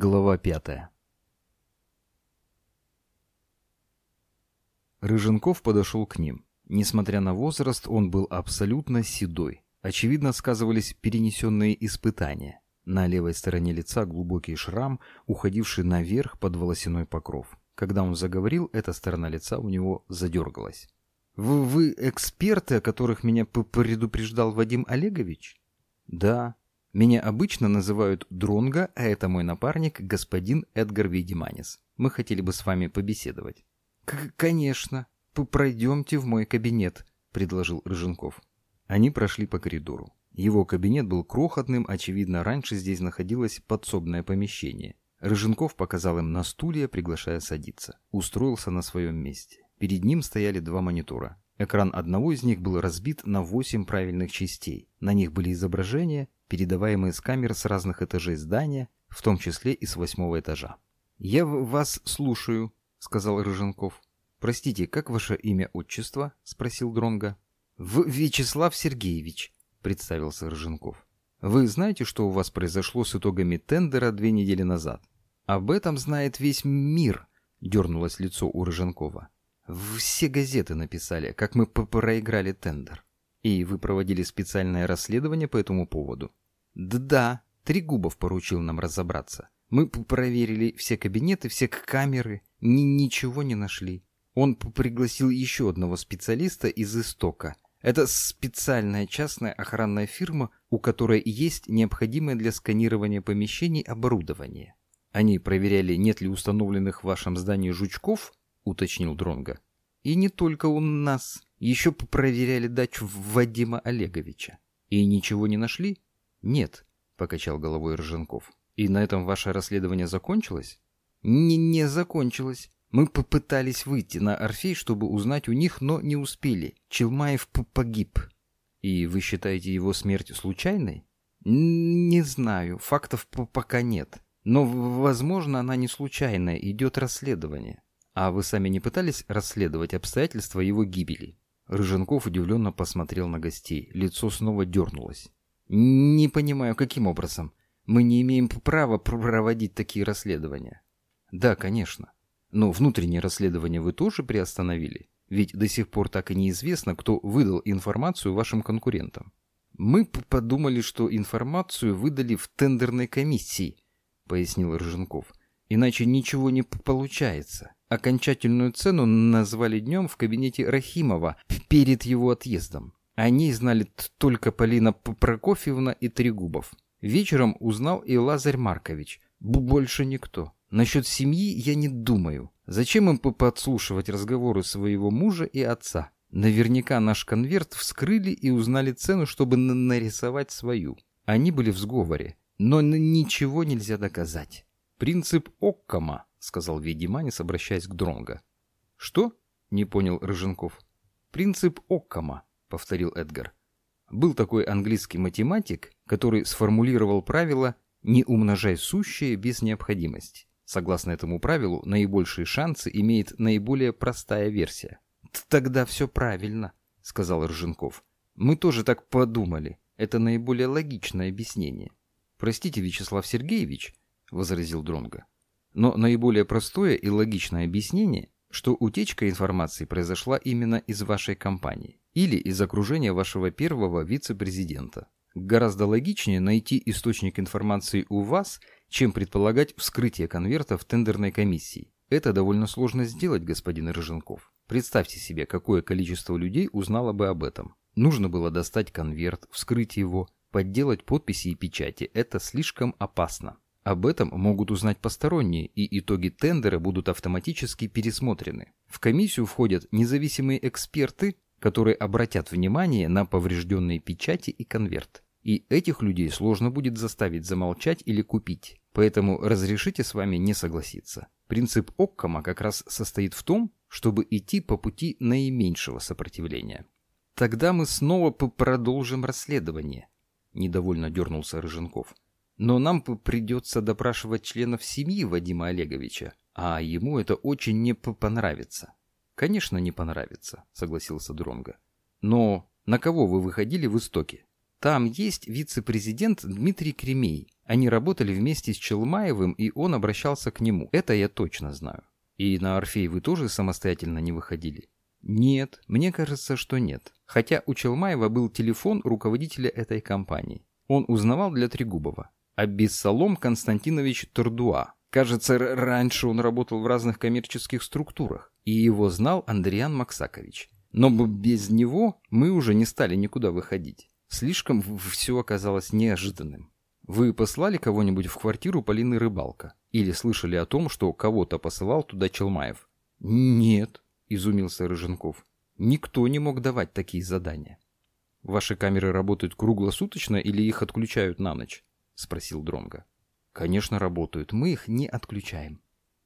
Глава пятая Рыженков подошел к ним. Несмотря на возраст, он был абсолютно седой. Очевидно, сказывались перенесенные испытания. На левой стороне лица глубокий шрам, уходивший наверх под волосяной покров. Когда он заговорил, эта сторона лица у него задергалась. «Вы, вы эксперты, о которых меня предупреждал Вадим Олегович?» «Да», меня обычно называют Дронга, а это мой напарник, господин Эдгар Видиманис. Мы хотели бы с вами побеседовать. Конечно. Пройдемте в мой кабинет, предложил Рыженков. Они прошли по коридору. Его кабинет был крохотным, очевидно, раньше здесь находилось подсобное помещение. Рыженков показал им на стулья, приглашая садиться. Устроился на своем месте. Перед ним стояли два монитора. Экран одного из них был разбит на восемь правильных частей. На них были изображения, передаваемые с камер с разных этажей здания, в том числе и с восьмого этажа. «Я вас слушаю», — сказал Рыженков. «Простите, как ваше имя отчество?» — спросил Дронга. «В Вячеслав Сергеевич», — представился Рыженков. «Вы знаете, что у вас произошло с итогами тендера две недели назад?» «Об этом знает весь мир», — дернулось лицо у Рыженкова. «Все газеты написали, как мы проиграли тендер. И вы проводили специальное расследование по этому поводу?» «Да-да, Трегубов поручил нам разобраться. Мы проверили все кабинеты, все камеры, ни ничего не нашли. Он пригласил еще одного специалиста из Истока. Это специальная частная охранная фирма, у которой есть необходимое для сканирования помещений оборудование. Они проверяли, нет ли установленных в вашем здании жучков, уточнил Дронга. И не только у нас. Еще проверяли дачу Вадима Олеговича. И ничего не нашли? Нет, покачал головой Рженков. И на этом ваше расследование закончилось? Не, не закончилось. Мы попытались выйти на Орфей, чтобы узнать у них, но не успели. Челмаев погиб. И вы считаете его смерть случайной? Не знаю, фактов пока нет. Но, возможно, она не случайная, идет расследование. А вы сами не пытались расследовать обстоятельства его гибели? Рыженков удивленно посмотрел на гостей. Лицо снова дернулось. Не понимаю, каким образом? Мы не имеем права проводить такие расследования. Да, конечно. Но внутреннее расследование вы тоже приостановили? Ведь до сих пор так и неизвестно, кто выдал информацию вашим конкурентам. Мы подумали, что информацию выдали в тендерной комиссии, пояснил Рыженков. Иначе ничего не получается. Окончательную цену назвали днем в кабинете Рахимова перед его отъездом. О ней знали только Полина Прокофьевна и Трегубов. Вечером узнал и Лазарь Маркович. Больше никто. Насчет семьи я не думаю. Зачем им подслушивать разговоры своего мужа и отца? Наверняка наш конверт вскрыли и узнали цену, чтобы нарисовать свою. Они были в сговоре, но ничего нельзя доказать. Принцип Оккама, сказал Ведиманис, обращаясь к Дронго. Что? Не понял Рыженков. Принцип Оккама. — повторил Эдгар. «Был такой английский математик, который сформулировал правило «не умножай сущее без необходимости». Согласно этому правилу, наибольшие шансы имеет наиболее простая версия. «Тогда все правильно», — сказал Рженков. «Мы тоже так подумали. Это наиболее логичное объяснение». «Простите, Вячеслав Сергеевич», — возразил Дронга. «Но наиболее простое и логичное объяснение, что утечка информации произошла именно из вашей компании или из окружения вашего первого вице-президента. Гораздо логичнее найти источник информации у вас, чем предполагать вскрытие конверта в тендерной комиссии. Это довольно сложно сделать, господин Рыженков. Представьте себе, какое количество людей узнало бы об этом. Нужно было достать конверт, вскрыть его, подделать подписи и печати. Это слишком опасно. Об этом могут узнать посторонние, и итоги тендера будут автоматически пересмотрены. В комиссию входят независимые эксперты, которые обратят внимание на поврежденные печати и конверт. И этих людей сложно будет заставить замолчать или купить. Поэтому разрешите с вами не согласиться. Принцип Оккама как раз состоит в том, чтобы идти по пути наименьшего сопротивления. Тогда мы снова продолжим расследование. Недовольно дернулся Рыженков. Но нам придется допрашивать членов семьи Вадима Олеговича, а ему это очень не понравится. Конечно, не понравится, согласился Дронга. Но на кого вы выходили в истоке? Там есть вице-президент Дмитрий Кремей. Они работали вместе с Челмаевым, и он обращался к нему. Это я точно знаю. И на Орфей вы тоже самостоятельно не выходили? Нет, мне кажется, что нет. Хотя у Челмаева был телефон руководителя этой компании. Он узнавал для Трегубова. А Бессолом Константинович Турдуа. Кажется, раньше он работал в разных коммерческих структурах. И его знал Андриан Максакович. Но без него мы уже не стали никуда выходить. Слишком все оказалось неожиданным. Вы послали кого-нибудь в квартиру Полины Рыбалка? Или слышали о том, что кого-то посылал туда Челмаев? Нет, изумился Рыженков. Никто не мог давать такие задания. Ваши камеры работают круглосуточно или их отключают на ночь? Спросил Дронга. Конечно, работают. Мы их не отключаем.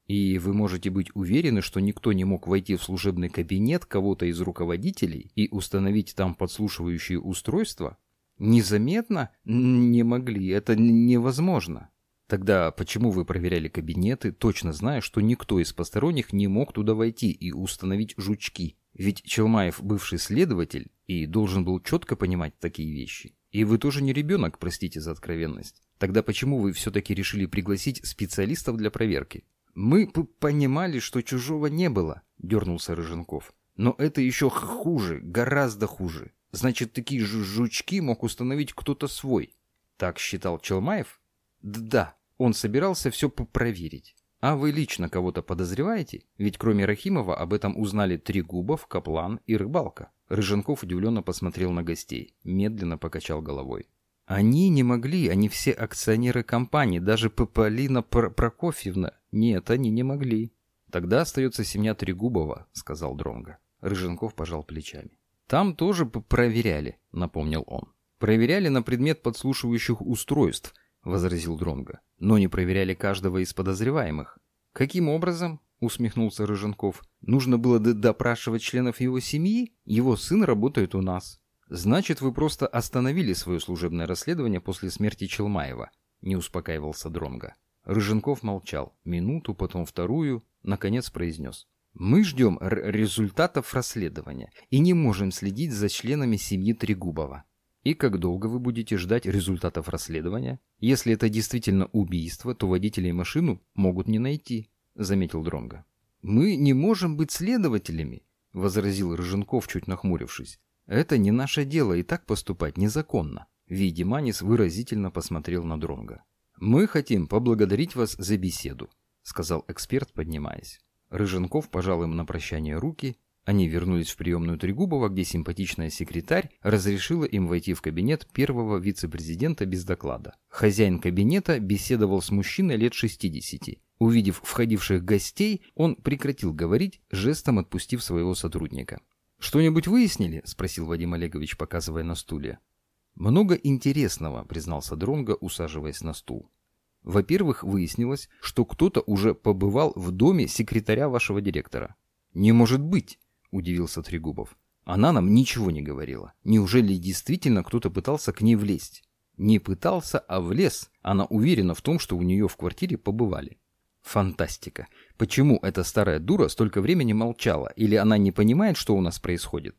И вы можете быть уверены, что никто не мог войти в служебный кабинет кого-то из руководителей и установить там подслушивающие устройства? Незаметно? Не могли, это невозможно. Тогда почему вы проверяли кабинеты, точно зная, что никто из посторонних не мог туда войти и установить жучки? Ведь Челмаев бывший следователь и должен был четко понимать такие вещи. И вы тоже не ребенок, простите за откровенность. Тогда почему вы все-таки решили пригласить специалистов для проверки? «Мы понимали, что чужого не было», — дернулся Рыженков. «Но это еще хуже, гораздо хуже. Значит, такие жучки мог установить кто-то свой». Так считал Челмаев? Да, он собирался все проверить. А вы лично кого-то подозреваете? Ведь кроме Рахимова об этом узнали Трегубов, Каплан и Рыбалка. Рыженков удивленно посмотрел на гостей, медленно покачал головой. Они не могли, они все акционеры компании, даже Полина Прокофьевна. Нет, они не могли. Тогда остается семья Трегубова, сказал Дронга. Рыженков пожал плечами. Там тоже проверяли, напомнил он. Проверяли на предмет подслушивающих устройств, возразил Дронга, но не проверяли каждого из подозреваемых. Каким образом? Усмехнулся Рыженков. Нужно было допрашивать членов его семьи? Его сын работает у нас. Значит, вы просто остановили свое служебное расследование после смерти Челмаева, не успокаивался Дронга. Рыженков молчал, минуту, потом вторую, наконец произнес. Мы ждем результатов расследования и не можем следить за членами семьи Трегубова. И как долго вы будете ждать результатов расследования? Если это действительно убийство, то водителей машину могут не найти, заметил Дронга. Мы не можем быть следователями, возразил Рыженков, чуть нахмурившись. Это не наше дело, и так поступать незаконно. Видиманис выразительно посмотрел на Дронга. Мы хотим поблагодарить вас за беседу, сказал эксперт, поднимаясь. Рыженков пожал им на прощание руки. Они вернулись в приемную Трегубова, где симпатичная секретарь разрешила им войти в кабинет первого вице-президента без доклада. Хозяин кабинета беседовал с мужчиной лет 60. Увидев входивших гостей, он прекратил говорить, жестом отпустив своего сотрудника. «Что-нибудь выяснили?» — спросил Вадим Олегович, показывая на стуле. «Много интересного», — признался Дронго, усаживаясь на стул. «Во-первых, выяснилось, что кто-то уже побывал в доме секретаря вашего директора». «Не может быть!» — удивился Трегубов. «Она нам ничего не говорила. Неужели действительно кто-то пытался к ней влезть?» «Не пытался, а влез. Она уверена в том, что у нее в квартире побывали». Фантастика. Почему эта старая дура столько времени молчала? Или она не понимает, что у нас происходит?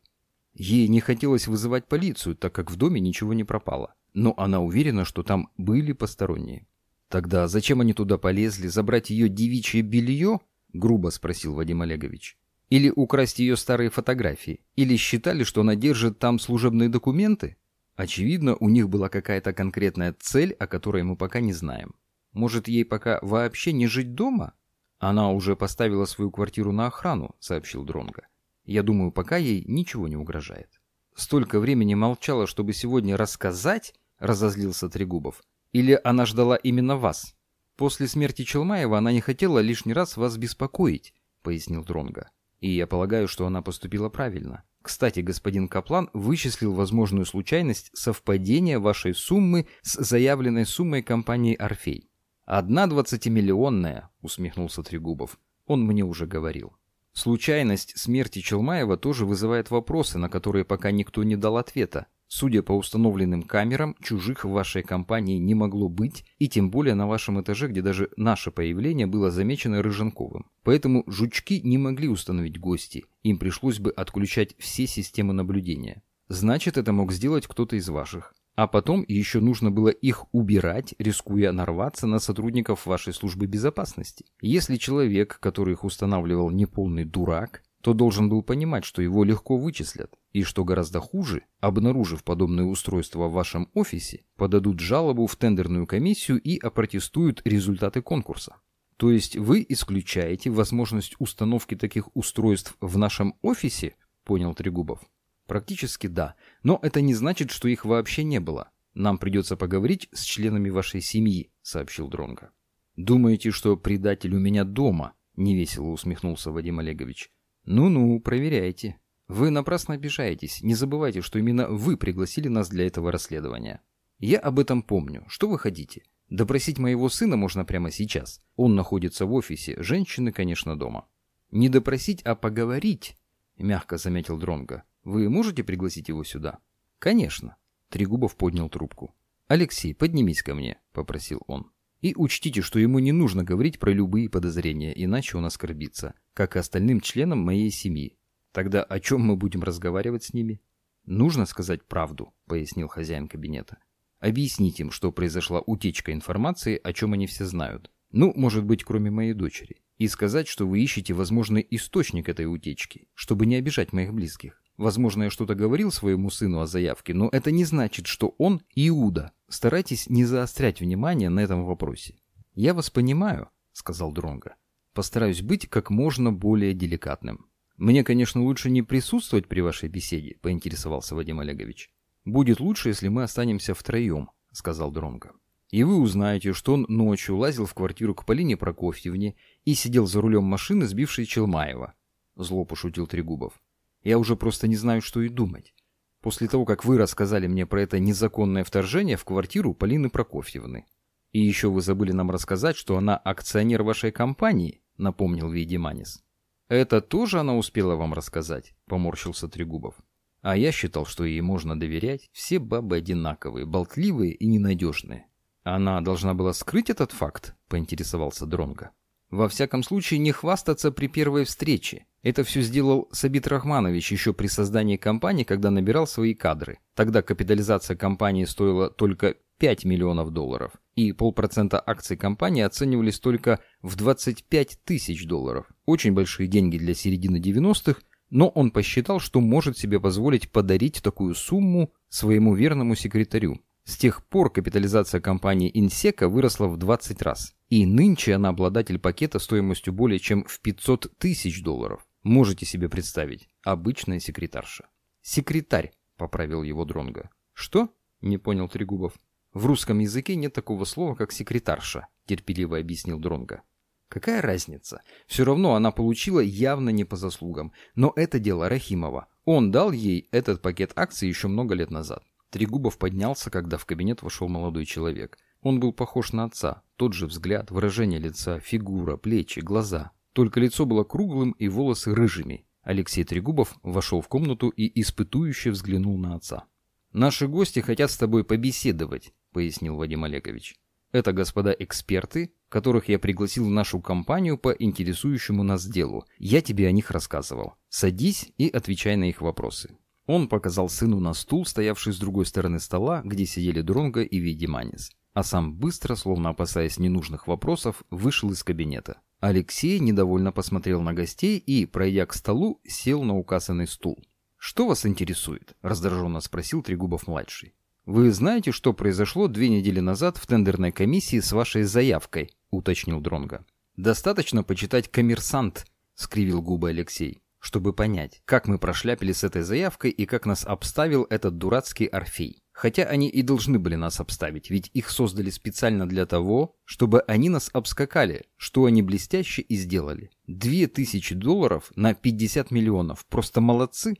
Ей не хотелось вызывать полицию, так как в доме ничего не пропало. Но она уверена, что там были посторонние. Тогда зачем они туда полезли? Забрать ее девичье белье? Грубо спросил Вадим Олегович. Или украсть ее старые фотографии? Или считали, что она держит там служебные документы? Очевидно, у них была какая-то конкретная цель, о которой мы пока не знаем. Может, ей пока вообще не жить дома? Она уже поставила свою квартиру на охрану, сообщил Дронга. Я думаю, пока ей ничего не угрожает. Столько времени молчала, чтобы сегодня рассказать, разозлился Трегубов. Или она ждала именно вас? После смерти Челмаева она не хотела лишний раз вас беспокоить, пояснил Дронга. И я полагаю, что она поступила правильно. Кстати, господин Каплан вычислил возможную случайность совпадения вашей суммы с заявленной суммой компании «Орфей». «Одна двадцатимиллионная», — усмехнулся Трегубов. «Он мне уже говорил». Случайность смерти Челмаева тоже вызывает вопросы, на которые пока никто не дал ответа. Судя по установленным камерам, чужих в вашей компании не могло быть, и тем более на вашем этаже, где даже наше появление было замечено Рыженковым. Поэтому жучки не могли установить гости, им пришлось бы отключать все системы наблюдения. Значит, это мог сделать кто-то из ваших. А потом еще нужно было их убирать, рискуя нарваться на сотрудников вашей службы безопасности. Если человек, который их устанавливал, не полный дурак, то должен был понимать, что его легко вычислят, и что гораздо хуже, обнаружив подобное устройство в вашем офисе, подадут жалобу в тендерную комиссию и опротестуют результаты конкурса. То есть вы исключаете возможность установки таких устройств в нашем офисе, понял Трегубов. Практически да, но это не значит, что их вообще не было. Нам придется поговорить с членами вашей семьи, сообщил Дронга. Думаете, что предатель у меня дома? Невесело усмехнулся Вадим Олегович. Ну-ну, проверяйте. Вы напрасно обижаетесь. Не забывайте, что именно вы пригласили нас для этого расследования. Я об этом помню. Что вы хотите? Допросить моего сына можно прямо сейчас. Он находится в офисе, женщины, конечно, дома. Не допросить, а поговорить, мягко заметил Дронга. Вы можете пригласить его сюда? Конечно. Трегубов поднял трубку. Алексей, поднимись ко мне, попросил он. И учтите, что ему не нужно говорить про любые подозрения, иначе он оскорбится, как и остальным членам моей семьи. Тогда о чем мы будем разговаривать с ними? Нужно сказать правду, пояснил хозяин кабинета. Объяснить им, что произошла утечка информации, о чем они все знают. Ну, может быть, кроме моей дочери. И сказать, что вы ищете возможный источник этой утечки, чтобы не обижать моих близких. Возможно, я что-то говорил своему сыну о заявке, но это не значит, что он Иуда. Старайтесь не заострять внимание на этом вопросе. Я вас понимаю, сказал Дронга. Постараюсь быть как можно более деликатным. Мне, конечно, лучше не присутствовать при вашей беседе, поинтересовался Вадим Олегович. Будет лучше, если мы останемся втроем, сказал Дронга. И вы узнаете, что он ночью лазил в квартиру к Полине Прокофьевне и сидел за рулем машины, сбившей Челмаева. Зло пошутил Трегубов. Я уже просто не знаю, что и думать. После того, как вы рассказали мне про это незаконное вторжение в квартиру Полины Прокофьевны. И еще вы забыли нам рассказать, что она акционер вашей компании, напомнил Вейдеманис. Это тоже она успела вам рассказать, поморщился Трегубов. А я считал, что ей можно доверять. Все бабы одинаковые, болтливые и ненадежные. Она должна была скрыть этот факт, поинтересовался Дронга. Во всяком случае, не хвастаться при первой встрече. Это все сделал Сабит Рахманович еще при создании компании, когда набирал свои кадры. Тогда капитализация компании стоила только 5 миллионов долларов, и полпроцента акций компании оценивались только в 25 тысяч долларов. Очень большие деньги для середины 90-х, но он посчитал, что может себе позволить подарить такую сумму своему верному секретарю. С тех пор капитализация компании Инсека выросла в 20 раз. И нынче она обладатель пакета стоимостью более чем в 500 тысяч долларов. Можете себе представить, обычная секретарша. Секретарь, поправил его Дронга. Что? Не понял Трегубов. В русском языке нет такого слова, как секретарша, терпеливо объяснил Дронга. Какая разница? Все равно она получила явно не по заслугам. Но это дело Рахимова. Он дал ей этот пакет акций еще много лет назад. Трегубов поднялся, когда в кабинет вошел молодой человек. Он был похож на отца. Тот же взгляд, выражение лица, фигура, плечи, глаза. Только лицо было круглым и волосы рыжими. Алексей Трегубов вошел в комнату и испытующе взглянул на отца. «Наши гости хотят с тобой побеседовать», — пояснил Вадим Олегович. «Это господа эксперты, которых я пригласил в нашу компанию по интересующему нас делу. Я тебе о них рассказывал. Садись и отвечай на их вопросы». Он показал сыну на стул, стоявший с другой стороны стола, где сидели Дронго и Видиманис. А сам быстро, словно опасаясь ненужных вопросов, вышел из кабинета. Алексей недовольно посмотрел на гостей и, пройдя к столу, сел на указанный стул. «Что вас интересует?» – раздраженно спросил Трегубов-младший. «Вы знаете, что произошло две недели назад в тендерной комиссии с вашей заявкой?» – уточнил Дронга. «Достаточно почитать «Коммерсант», – скривил губы Алексей, чтобы понять, как мы прошляпили с этой заявкой и как нас обставил этот дурацкий Орфей. Хотя они и должны были нас обставить, ведь их создали специально для того, чтобы они нас обскакали, что они блестяще и сделали. Две тысячи долларов на 50 миллионов. Просто молодцы.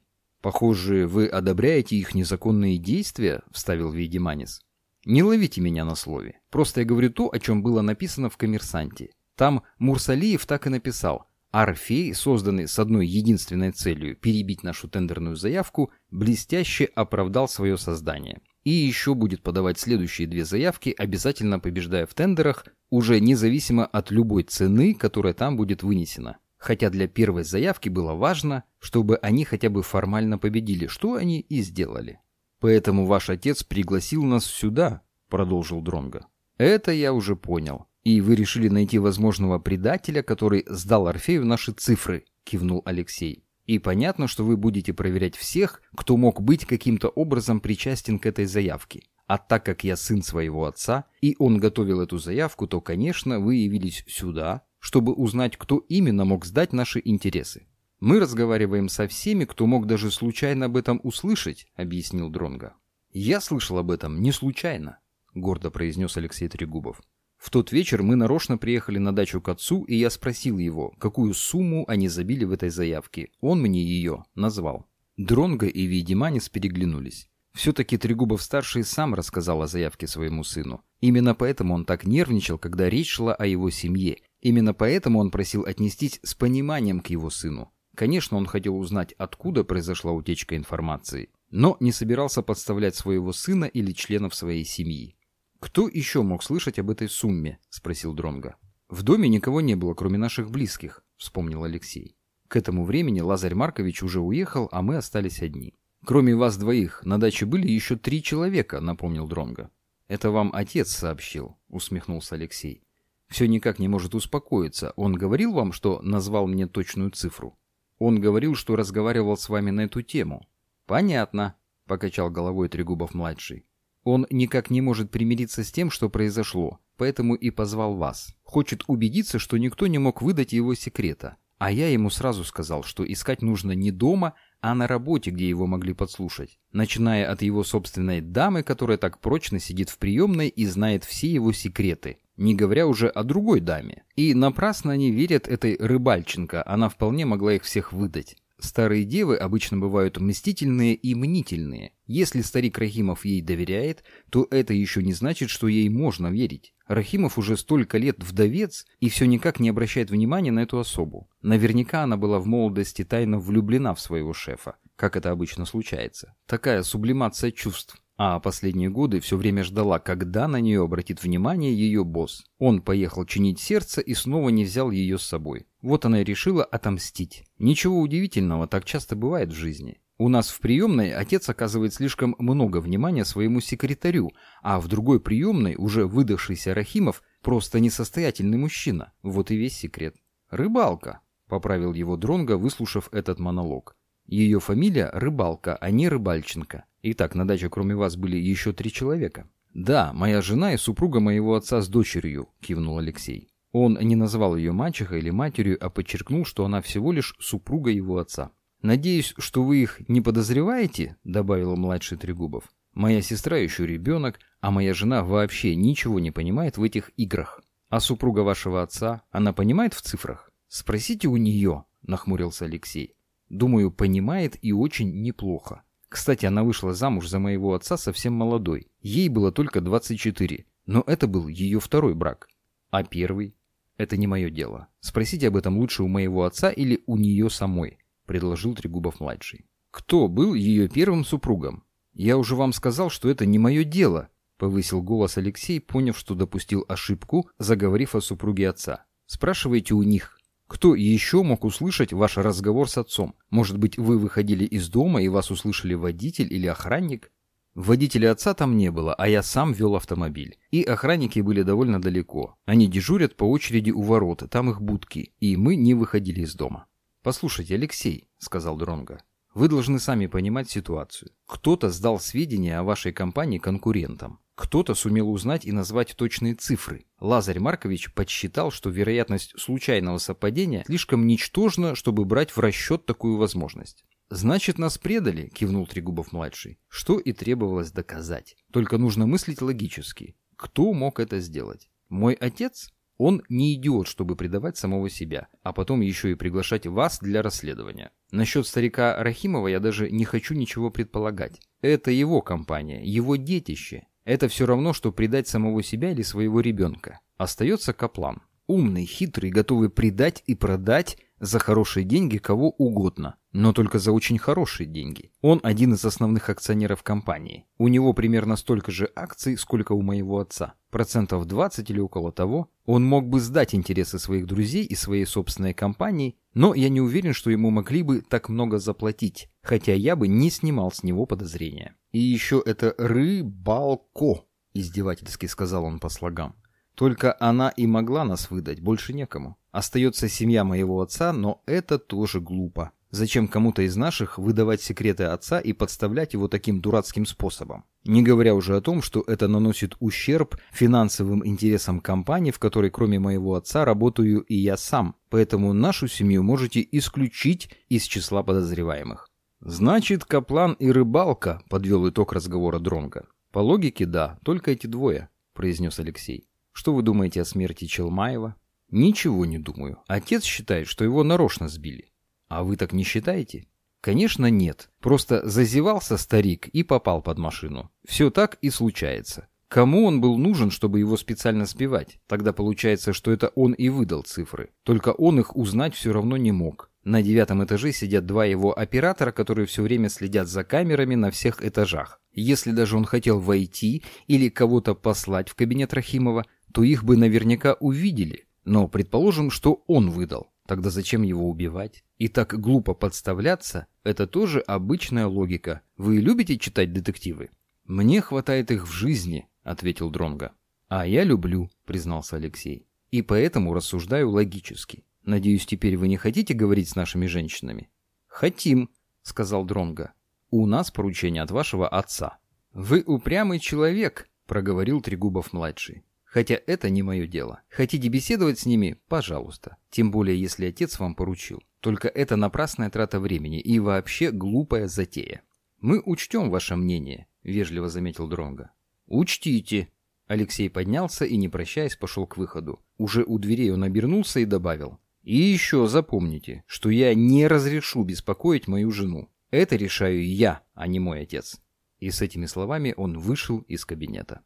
Похоже, вы одобряете их незаконные действия, вставил Вейдеманис. Не ловите меня на слове. Просто я говорю то, о чем было написано в «Коммерсанте». Там Мурсалиев так и написал – Орфей, созданный с одной единственной целью – перебить нашу тендерную заявку, блестяще оправдал свое создание. И еще будет подавать следующие две заявки, обязательно побеждая в тендерах, уже независимо от любой цены, которая там будет вынесена. Хотя для первой заявки было важно, чтобы они хотя бы формально победили, что они и сделали. Поэтому ваш отец пригласил нас сюда, продолжил Дронга. Это я уже понял. И вы решили найти возможного предателя, который сдал Орфею наши цифры, кивнул Алексей. И понятно, что вы будете проверять всех, кто мог быть каким-то образом причастен к этой заявке. А так как я сын своего отца, и он готовил эту заявку, то, конечно, вы явились сюда, чтобы узнать, кто именно мог сдать наши интересы. Мы разговариваем со всеми, кто мог даже случайно об этом услышать, объяснил Дронга. Я слышал об этом не случайно, гордо произнес Алексей Трегубов. В тот вечер мы нарочно приехали на дачу к отцу, и я спросил его, какую сумму они забили в этой заявке. Он мне ее назвал. Дронго и Видиманис переглянулись. Все-таки Трегубов-старший сам рассказал о заявке своему сыну. Именно поэтому он так нервничал, когда речь шла о его семье. Именно поэтому он просил отнестись с пониманием к его сыну. Конечно, он хотел узнать, откуда произошла утечка информации, но не собирался подставлять своего сына или членов своей семьи. «Кто еще мог слышать об этой сумме?» – спросил Дронга. «В доме никого не было, кроме наших близких», – вспомнил Алексей. К этому времени Лазарь Маркович уже уехал, а мы остались одни. Кроме вас двоих, на даче были еще три человека, напомнил Дронга. Это вам отец сообщил, усмехнулся Алексей. Все никак не может успокоиться. Он говорил вам, что назвал мне точную цифру? Он говорил, что разговаривал с вами на эту тему. Понятно, покачал головой Трегубов-младший. Он никак не может примириться с тем, что произошло, поэтому и позвал вас. Хочет убедиться, что никто не мог выдать его секрета. А я ему сразу сказал, что искать нужно не дома, а на работе, где его могли подслушать. Начиная от его собственной дамы, которая так прочно сидит в приемной и знает все его секреты, не говоря уже о другой даме. И напрасно они верят этой Рыбальченко, она вполне могла их всех выдать. Старые девы обычно бывают мстительные и мнительные. Если старик Рахимов ей доверяет, то это еще не значит, что ей можно верить. Рахимов уже столько лет вдовец и все никак не обращает внимания на эту особу. Наверняка она была в молодости тайно влюблена в своего шефа, как это обычно случается. Такая сублимация чувств. А последние годы все время ждала, когда на нее обратит внимание ее босс. Он поехал чинить сердце и снова не взял ее с собой. Вот она и решила отомстить. Ничего удивительного, так часто бывает в жизни. У нас в приемной отец оказывает слишком много внимания своему секретарю, а в другой приемной уже выдавшийся Рахимов просто несостоятельный мужчина. Вот и весь секрет. «Рыбалка», — поправил его Дронга, выслушав этот монолог. «Ее фамилия Рыбалка, а не Рыбальченко. Итак, на даче кроме вас были еще три человека». «Да, моя жена и супруга моего отца с дочерью», — кивнул Алексей. Он не назвал ее мачехой или матерью, а подчеркнул, что она всего лишь супруга его отца. «Надеюсь, что вы их не подозреваете?» — добавил младший Трегубов. «Моя сестра еще ребенок, а моя жена вообще ничего не понимает в этих играх. А супруга вашего отца, она понимает в цифрах?» «Спросите у нее», — нахмурился Алексей. «Думаю, понимает и очень неплохо. Кстати, она вышла замуж за моего отца совсем молодой. Ей было только 24, но это был ее второй брак. А первый? Это не мое дело. Спросите об этом лучше у моего отца или у нее самой. — предложил Трегубов-младший. «Кто был ее первым супругом? Я уже вам сказал, что это не мое дело», — повысил голос Алексей, поняв, что допустил ошибку, заговорив о супруге отца. «Спрашивайте у них, кто еще мог услышать ваш разговор с отцом? Может быть, вы выходили из дома и вас услышали водитель или охранник?» Водителя отца там не было, а я сам вел автомобиль. И охранники были довольно далеко. Они дежурят по очереди у ворот, там их будки, и мы не выходили из дома. «Послушайте, Алексей», — сказал Дронга, — «вы должны сами понимать ситуацию. Кто-то сдал сведения о вашей компании конкурентам. Кто-то сумел узнать и назвать точные цифры. Лазарь Маркович подсчитал, что вероятность случайного совпадения слишком ничтожна, чтобы брать в расчет такую возможность. «Значит, нас предали», — кивнул Трегубов-младший. «Что и требовалось доказать. Только нужно мыслить логически. Кто мог это сделать? Мой отец? Он не идиот, чтобы предавать самого себя, а потом еще и приглашать вас для расследования. Насчет старика Рахимова я даже не хочу ничего предполагать. Это его компания, его детище. Это все равно, что предать самого себя или своего ребенка. Остается Каплан. Умный, хитрый, готовый предать и продать, за хорошие деньги кого угодно, но только за очень хорошие деньги. Он один из основных акционеров компании. У него примерно столько же акций, сколько у моего отца. Процентов 20 или около того. Он мог бы сдать интересы своих друзей и своей собственной компании, но я не уверен, что ему могли бы так много заплатить, хотя я бы не снимал с него подозрения. И еще это рыбалко, издевательски сказал он по слогам. Только она и могла нас выдать, больше некому. Остается семья моего отца, но это тоже глупо. Зачем кому-то из наших выдавать секреты отца и подставлять его таким дурацким способом? Не говоря уже о том, что это наносит ущерб финансовым интересам компании, в которой кроме моего отца работаю и я сам. Поэтому нашу семью можете исключить из числа подозреваемых. Значит, Каплан и Рыбалка, подвел итог разговора Дронга. По логике, да, только эти двое, произнес Алексей. Что вы думаете о смерти Челмаева? Ничего не думаю. Отец считает, что его нарочно сбили. А вы так не считаете? Конечно, нет. Просто зазевался старик и попал под машину. Все так и случается. Кому он был нужен, чтобы его специально сбивать? Тогда получается, что это он и выдал цифры. Только он их узнать все равно не мог. На девятом этаже сидят два его оператора, которые все время следят за камерами на всех этажах. Если даже он хотел войти или кого-то послать в кабинет Рахимова, то их бы наверняка увидели. Но предположим, что он выдал. Тогда зачем его убивать? И так глупо подставляться – это тоже обычная логика. Вы любите читать детективы? Мне хватает их в жизни, ответил Дронга. А я люблю, признался Алексей. И поэтому рассуждаю логически. Надеюсь, теперь вы не хотите говорить с нашими женщинами? Хотим, сказал Дронга. У нас поручение от вашего отца. Вы упрямый человек, проговорил Трегубов младший. Хотя это не мое дело. Хотите беседовать с ними? Пожалуйста. Тем более, если отец вам поручил. Только это напрасная трата времени и вообще глупая затея. Мы учтем ваше мнение, вежливо заметил Дронга. Учтите. Алексей поднялся и, не прощаясь, пошел к выходу. Уже у дверей он обернулся и добавил. И еще запомните, что я не разрешу беспокоить мою жену. Это решаю я, а не мой отец. И с этими словами он вышел из кабинета.